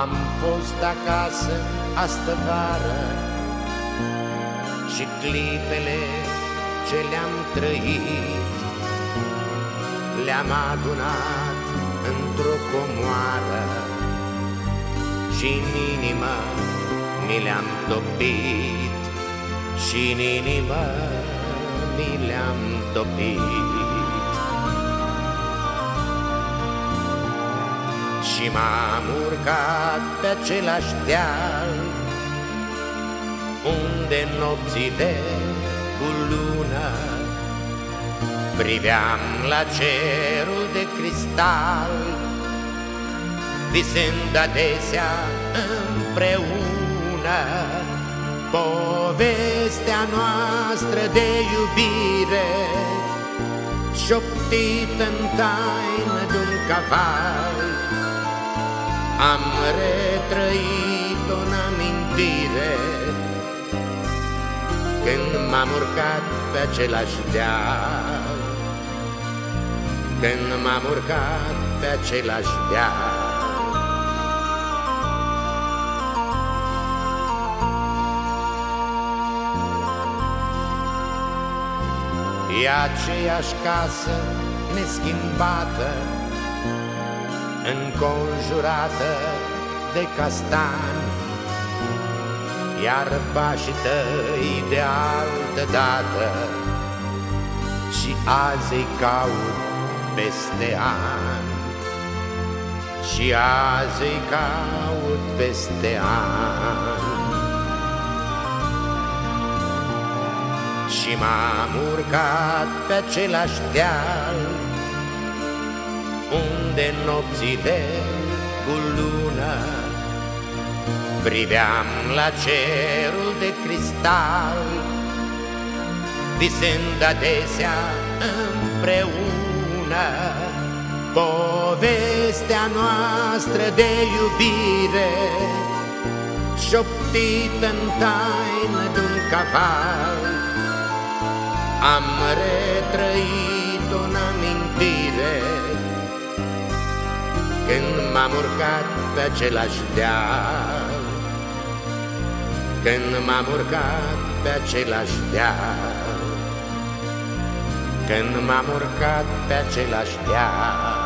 Am fost acasă astă vară Și clipele ce le-am trăit Le-am adunat într-o comoară și în inimă mi le-am topit. Și în inimă mi le-am topit Și m-am urcat pe același deal. Unde nopțile cu lună Priveam la cerul de cristal Visând adesea împreună Povestea noastră de iubire. Șoptit în taină de-un caval am retrăit o amintire. Când m-am urcat pe același deal. Când m-am urcat pe același deal. E aceeași casă neschimbată înconjurată de castani, Iar pașii tăi de altă dată Și azi îi caut peste ani. Și azi îi caut peste ani. Și m-am urcat pe același deal unde nopțile cu lună Priveam la cerul de cristal Visând adesea împreună Povestea noastră de iubire Șoptit în taină de-un caval. Am retrăit o amintire când m-am urcat pe același deal. Când m-am urcat pe același deal. Când m-am urcat pe același deal